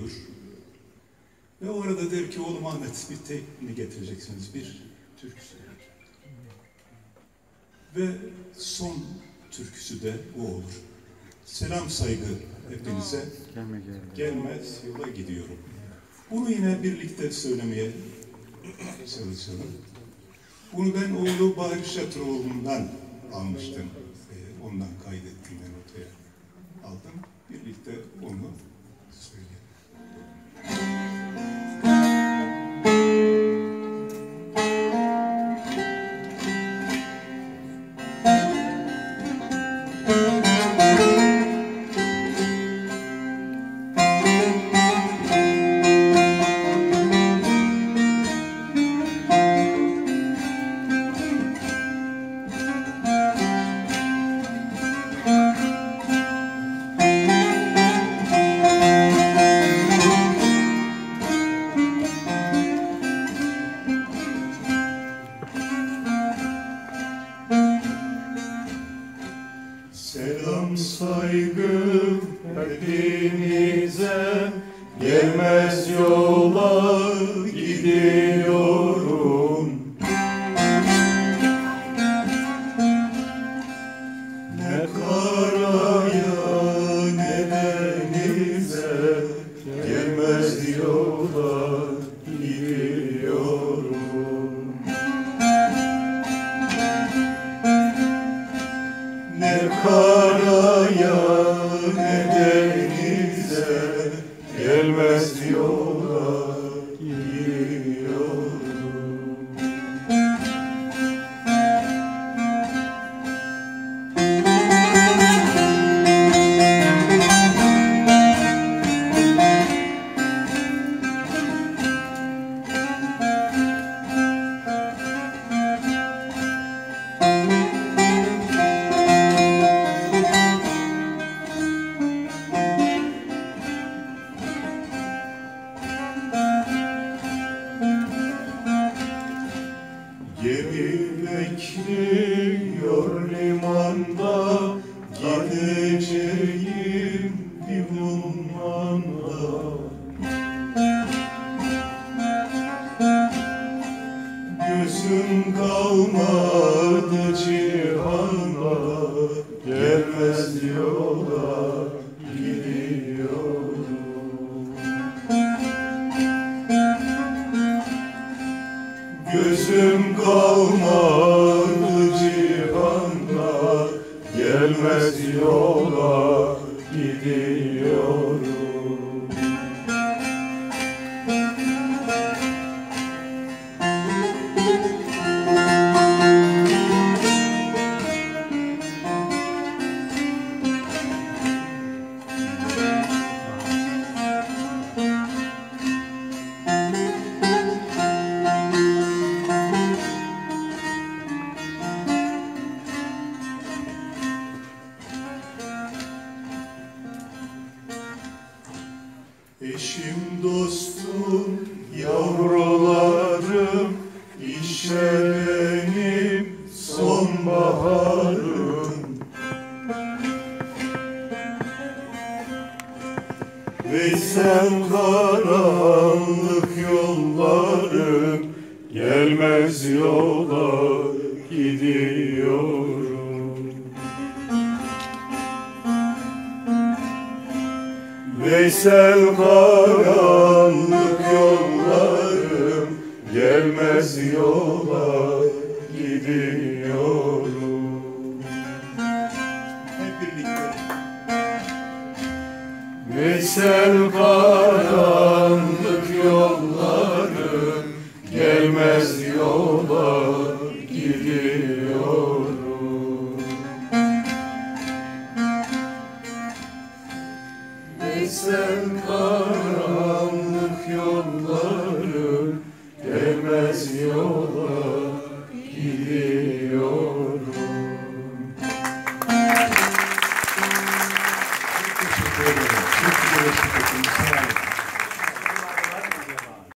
buyur. Ve orada der ki oğlum Ahmet bir tekni getireceksiniz bir türkü söyle. Ve son türküsü de o olur. Selam saygı hepinize. Gelme gelme. Gelmez yola gidiyorum. Bunu yine birlikte söylemeye çalışalım. Bunu ben oğlu Bahri Şatıroğlu'ndan almıştım. Ee, ondan kaydettim Selam saygı hepinize Gelmez yola gidiyorum. Ne karaya ne denize Gelmez yola gidiyorum. Ne karaya Gözüm kalmadı cihanda Gelmez yola gidiyorum Gözüm kalmadı cihanda Gelmez yola gidiyorum Eşim dostum yavrularım işte benim sonbaharım Veysel karanlık yollarım gelmez yola gidiyorum Veysel karanlık yollarım gelmez yola gidiyorum. Hep birlikte. Veysel karanlık